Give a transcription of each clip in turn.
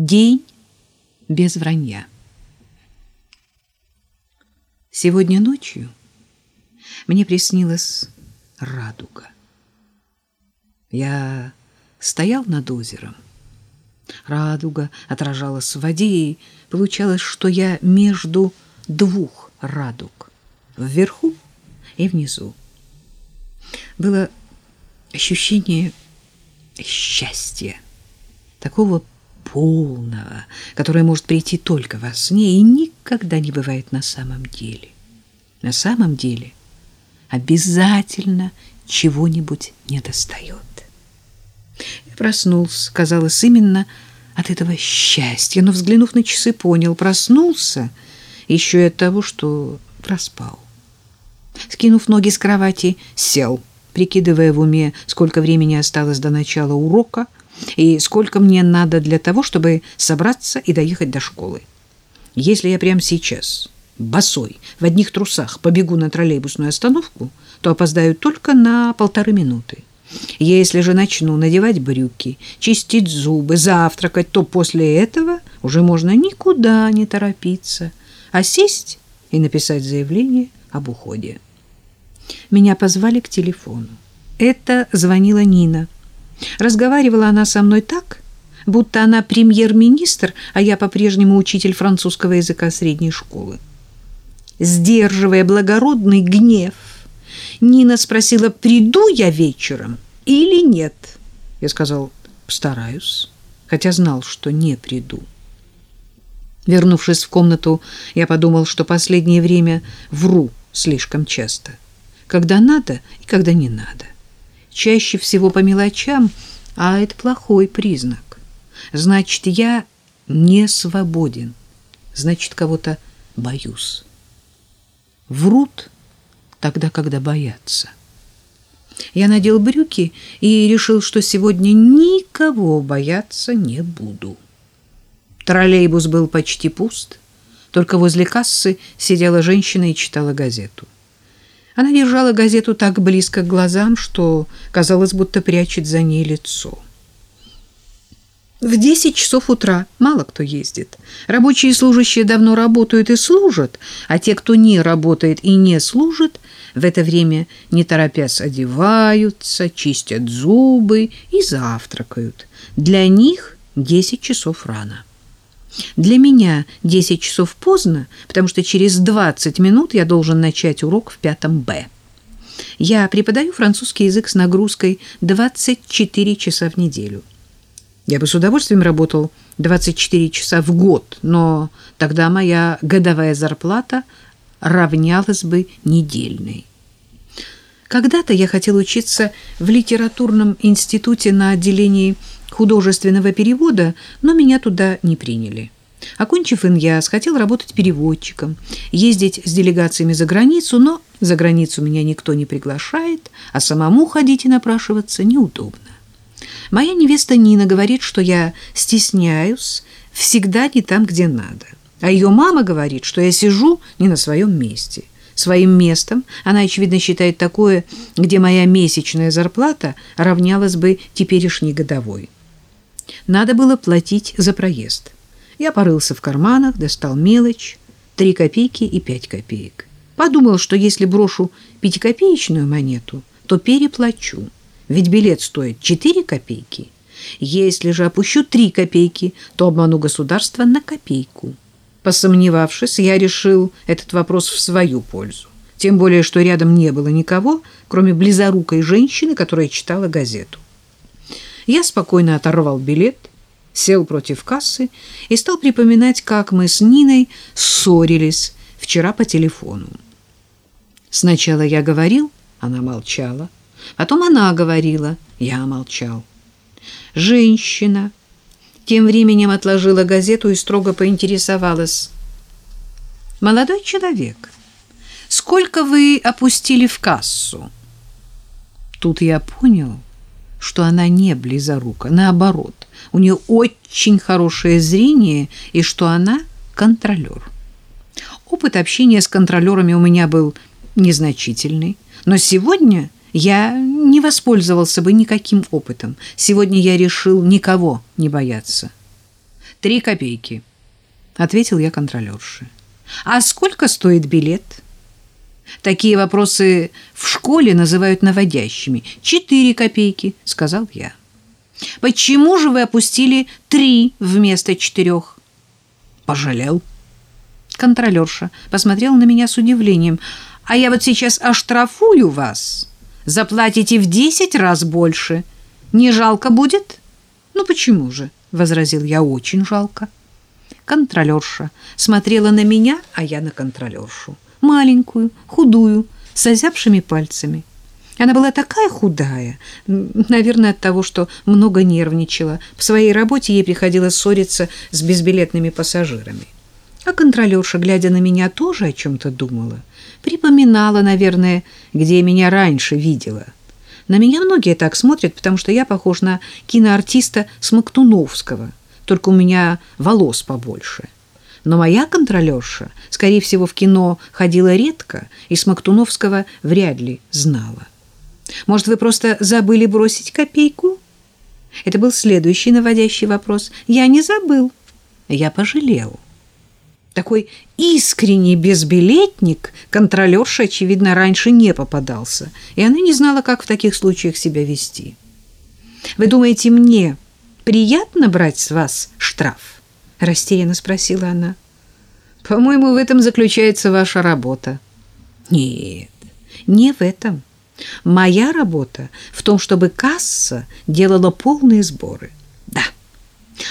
День без вранья. Сегодня ночью мне приснилась радуга. Я стоял над озером. Радуга отражалась в воде, и получалось, что я между двух радуг, вверху и внизу. Было ощущение счастья, такого полного, которое может прийти только во сне и никогда не бывает на самом деле. На самом деле обязательно чего-нибудь недостает. Я проснулся, казалось, именно от этого счастья, но, взглянув на часы, понял, проснулся еще и от того, что проспал. Скинув ноги с кровати, сел, прикидывая в уме, сколько времени осталось до начала урока и сколько мне надо для того, чтобы собраться и доехать до школы. Если я прямо сейчас, босой, в одних трусах, побегу на троллейбусную остановку, то опоздаю только на полторы минуты. Если же начну надевать брюки, чистить зубы, завтракать, то после этого уже можно никуда не торопиться, а сесть и написать заявление об уходе. Меня позвали к телефону. Это звонила Нина. Разговаривала она со мной так, будто она премьер-министр, а я по-прежнему учитель французского языка средней школы. Сдерживая благородный гнев, Нина спросила, приду я вечером или нет. Я сказал, постараюсь, хотя знал, что не приду. Вернувшись в комнату, я подумал, что последнее время вру слишком часто. Когда надо и когда не надо. Чаще всего по мелочам, а это плохой признак. Значит, я не свободен. Значит, кого-то боюсь. Врут тогда, когда боятся. Я надел брюки и решил, что сегодня никого бояться не буду. Троллейбус был почти пуст, только возле кассы сидела женщина и читала газету. Она держала газету так близко к глазам, что казалось, будто прячет за ней лицо. В 10 часов утра мало кто ездит. Рабочие и служащие давно работают и служат, а те, кто не работает и не служит, в это время, не торопясь, одеваются, чистят зубы и завтракают. Для них 10 часов рано. Для меня 10 часов поздно, потому что через 20 минут я должен начать урок в пятом Б. Я преподаю французский язык с нагрузкой 24 часа в неделю. Я бы с удовольствием работал 24 часа в год, но тогда моя годовая зарплата равнялась бы недельной. Когда-то я хотел учиться в литературном институте на отделении художественного перевода, но меня туда не приняли. Окончив ИНЯС, хотел работать переводчиком, ездить с делегациями за границу, но за границу меня никто не приглашает, а самому ходить и напрашиваться неудобно. Моя невеста Нина говорит, что я стесняюсь, всегда не там, где надо. А ее мама говорит, что я сижу не на своем месте. Своим местом она, очевидно, считает такое, где моя месячная зарплата равнялась бы теперешней годовой. Надо было платить за проезд. Я порылся в карманах, достал мелочь, три копейки и пять копеек. Подумал, что если брошу пятикопеечную монету, то переплачу ведь билет стоит 4 копейки. Если же опущу 3 копейки, то обману государство на копейку. Посомневавшись, я решил этот вопрос в свою пользу. Тем более, что рядом не было никого, кроме близорукой женщины, которая читала газету. Я спокойно оторвал билет, сел против кассы и стал припоминать, как мы с Ниной ссорились вчера по телефону. Сначала я говорил, она молчала. Потом она говорила, я молчал. Женщина тем временем отложила газету и строго поинтересовалась. «Молодой человек, сколько вы опустили в кассу?» Тут я понял, что она не близорука, наоборот, у нее очень хорошее зрение и что она контролер. Опыт общения с контролерами у меня был незначительный, но сегодня я не воспользовался бы никаким опытом. Сегодня я решил никого не бояться. Три копейки, ответил я контролерше. А сколько стоит билет? Такие вопросы в школе называют наводящими. Четыре копейки, сказал я. Почему же вы опустили три вместо четырех? Пожалел. Контролерша посмотрела на меня с удивлением. А я вот сейчас оштрафую вас. Заплатите в десять раз больше. Не жалко будет? Ну почему же? возразил я. Очень жалко. Контролерша смотрела на меня, а я на контролершу. Маленькую, худую, с озябшими пальцами. Она была такая худая, наверное, от того, что много нервничала. В своей работе ей приходилось ссориться с безбилетными пассажирами. А контролерша, глядя на меня, тоже о чем-то думала. Припоминала, наверное, где меня раньше видела. На меня многие так смотрят, потому что я похож на киноартиста Смоктуновского, только у меня волос побольше. Но моя контролерша, скорее всего, в кино ходила редко и Смоктуновского вряд ли знала. Может, вы просто забыли бросить копейку? Это был следующий наводящий вопрос. Я не забыл. Я пожалел. Такой искренний безбилетник контролерша, очевидно, раньше не попадался, и она не знала, как в таких случаях себя вести. «Вы думаете, мне приятно брать с вас штраф?» — растерянно спросила она. «По-моему, в этом заключается ваша работа». «Нет, не в этом. Моя работа в том, чтобы касса делала полные сборы. Да.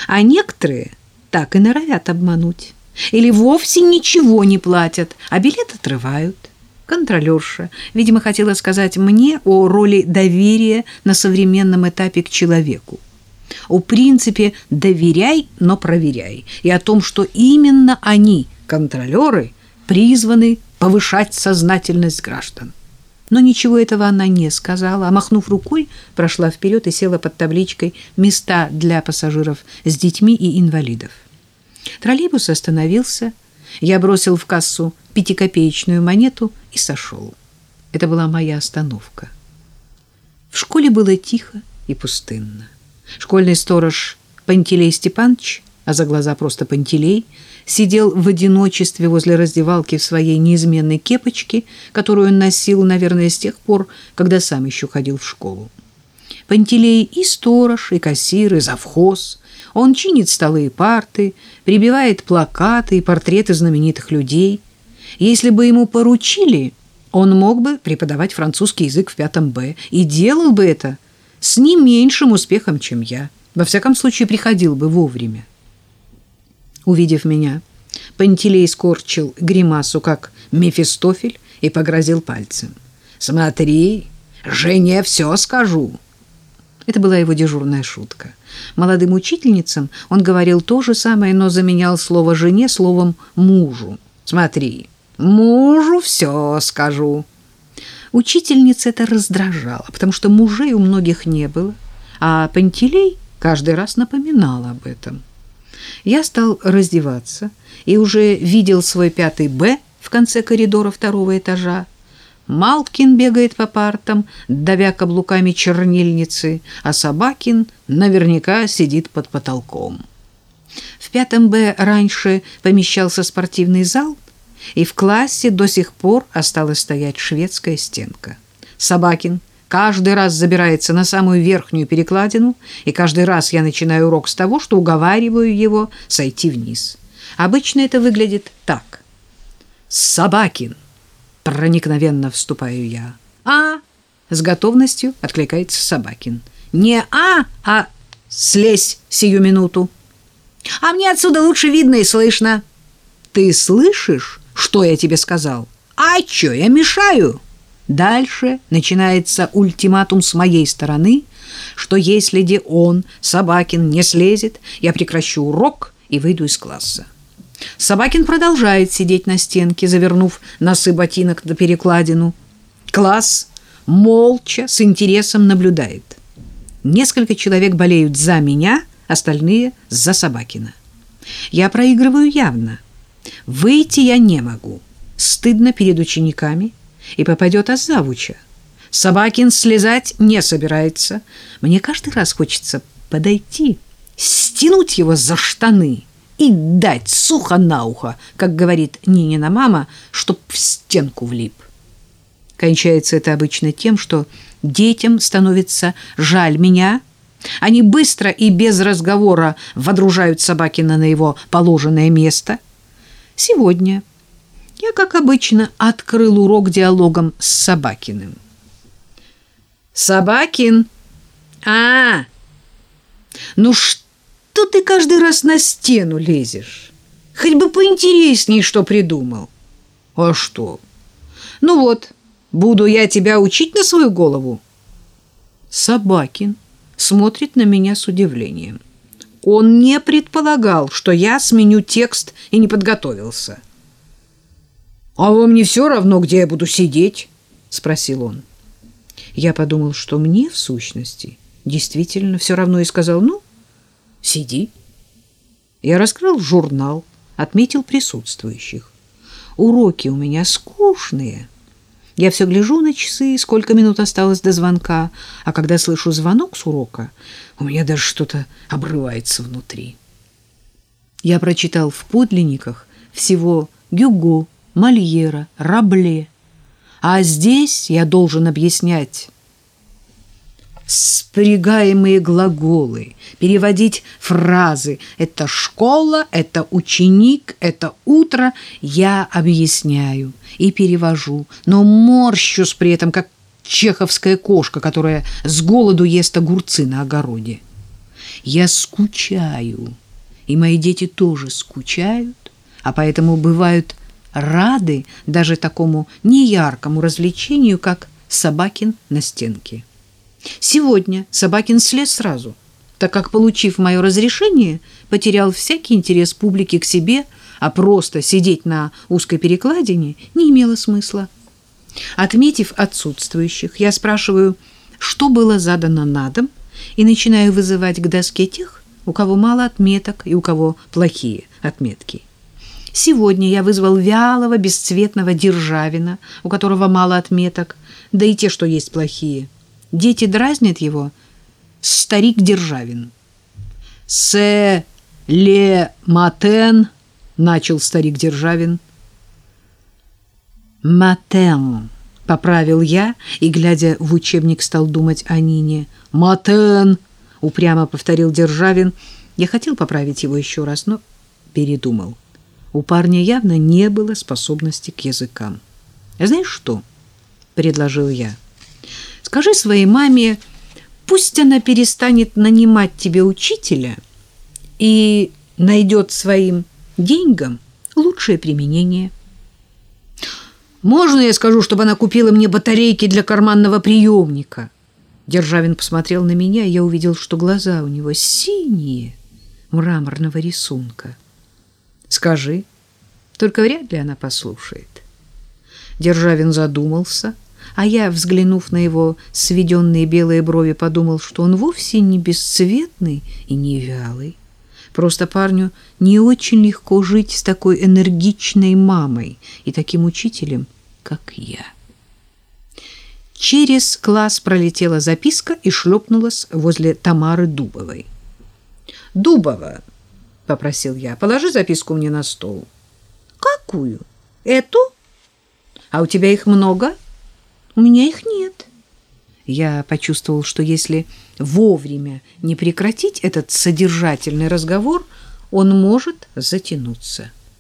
А некоторые так и норовят обмануть. Или вовсе ничего не платят, а билет отрывают. Контролерша, видимо, хотела сказать мне о роли доверия на современном этапе к человеку. О принципе «доверяй, но проверяй» и о том, что именно они, контролеры, призваны повышать сознательность граждан. Но ничего этого она не сказала, а, махнув рукой, прошла вперед и села под табличкой «Места для пассажиров с детьми и инвалидов». Троллейбус остановился. Я бросил в кассу пятикопеечную монету и сошел. Это была моя остановка. В школе было тихо и пустынно. Школьный сторож Пантелей Степанович, а за глаза просто Пантелей, сидел в одиночестве возле раздевалки в своей неизменной кепочке, которую он носил, наверное, с тех пор, когда сам еще ходил в школу. Пантелей и сторож, и кассир, и завхоз. Он чинит столы и парты, прибивает плакаты и портреты знаменитых людей. Если бы ему поручили, он мог бы преподавать французский язык в пятом Б и делал бы это с не меньшим успехом, чем я. Во всяком случае, приходил бы вовремя. Увидев меня, Пантелей скорчил гримасу, как Мефистофель, и погрозил пальцем. «Смотри, Жене все скажу». Это была его дежурная шутка. Молодым учительницам он говорил то же самое, но заменял слово «жене» словом «мужу». «Смотри, мужу все скажу». Учительница это раздражала, потому что мужей у многих не было, а Пантелей каждый раз напоминал об этом. Я стал раздеваться и уже видел свой пятый «Б» в конце коридора второго этажа. Малкин бегает по партам, давя каблуками чернильницы, а Собакин наверняка сидит под потолком. В пятом «Б» раньше помещался спортивный зал, и в классе до сих пор осталась стоять шведская стенка. Собакин каждый раз забирается на самую верхнюю перекладину, и каждый раз я начинаю урок с того, что уговариваю его сойти вниз. Обычно это выглядит так. «Собакин!» — проникновенно вступаю я. «А!» — с готовностью откликается Собакин. «Не «а», а «слезь сию минуту». «А мне отсюда лучше видно и слышно». «Ты слышишь, что я тебе сказал?» «А чё, я мешаю?» Дальше начинается ультиматум с моей стороны, что если де он, Собакин, не слезет, я прекращу урок и выйду из класса. Собакин продолжает сидеть на стенке, завернув носы ботинок до перекладину. Класс молча, с интересом наблюдает. Несколько человек болеют за меня, остальные — за Собакина. Я проигрываю явно. Выйти я не могу. Стыдно перед учениками — и попадет от. Собакин слезать не собирается. Мне каждый раз хочется подойти стянуть его за штаны и дать сухо на ухо, как говорит Нинина мама, чтоб в стенку влип. Кончается это обычно тем, что детям становится жаль меня, они быстро и без разговора водружают Собакина на его положенное место. Сегодня я, как обычно, открыл урок диалогом с Собакиным. «Собакин! А, ну что ты каждый раз на стену лезешь? Хоть бы поинтересней, что придумал». «А что? Ну вот, буду я тебя учить на свою голову». Собакин смотрит на меня с удивлением. Он не предполагал, что я сменю текст и не подготовился. «А вам не все равно, где я буду сидеть?» — спросил он. Я подумал, что мне, в сущности, действительно все равно, и сказал, «Ну, сиди». Я раскрыл журнал, отметил присутствующих. Уроки у меня скучные. Я все гляжу на часы, сколько минут осталось до звонка, а когда слышу звонок с урока, у меня даже что-то обрывается внутри. Я прочитал в подлинниках всего Гюго, Мольера, Рабле, а здесь я должен объяснять спрягаемые глаголы, переводить фразы. Это школа, это ученик, это утро. Я объясняю и перевожу, но морщусь при этом, как чеховская кошка, которая с голоду ест огурцы на огороде. Я скучаю, и мои дети тоже скучают, а поэтому бывают рады даже такому неяркому развлечению, как собакин на стенке. Сегодня Собакин слез сразу, так как, получив мое разрешение, потерял всякий интерес публики к себе, а просто сидеть на узкой перекладине не имело смысла. Отметив отсутствующих, я спрашиваю, что было задано на дом, и начинаю вызывать к доске тех, у кого мало отметок и у кого плохие отметки. Сегодня я вызвал вялого, бесцветного Державина, у которого мало отметок, да и те, что есть плохие – Дети дразнят его. Старик Державин. «Се ле матен», — начал старик Державин. «Матен», — поправил я и, глядя в учебник, стал думать о Нине. «Матен», — упрямо повторил Державин. Я хотел поправить его еще раз, но передумал. У парня явно не было способности к языкам. «Знаешь что?» — предложил я. Скажи своей маме, пусть она перестанет нанимать тебе учителя и найдет своим деньгам лучшее применение. Можно я скажу, чтобы она купила мне батарейки для карманного приемника? Державин посмотрел на меня, и я увидел, что глаза у него синие, мраморного рисунка. Скажи, только вряд ли она послушает. Державин задумался — а я, взглянув на его сведенные белые брови, подумал, что он вовсе не бесцветный и не вялый. Просто парню не очень легко жить с такой энергичной мамой и таким учителем, как я. Через класс пролетела записка и шлепнулась возле Тамары Дубовой. «Дубова», — попросил я, — «положи записку мне на стол». «Какую? Эту? А у тебя их много?» У меня их нет. Я почувствовал, что если вовремя не прекратить этот содержательный разговор, он может затянуться.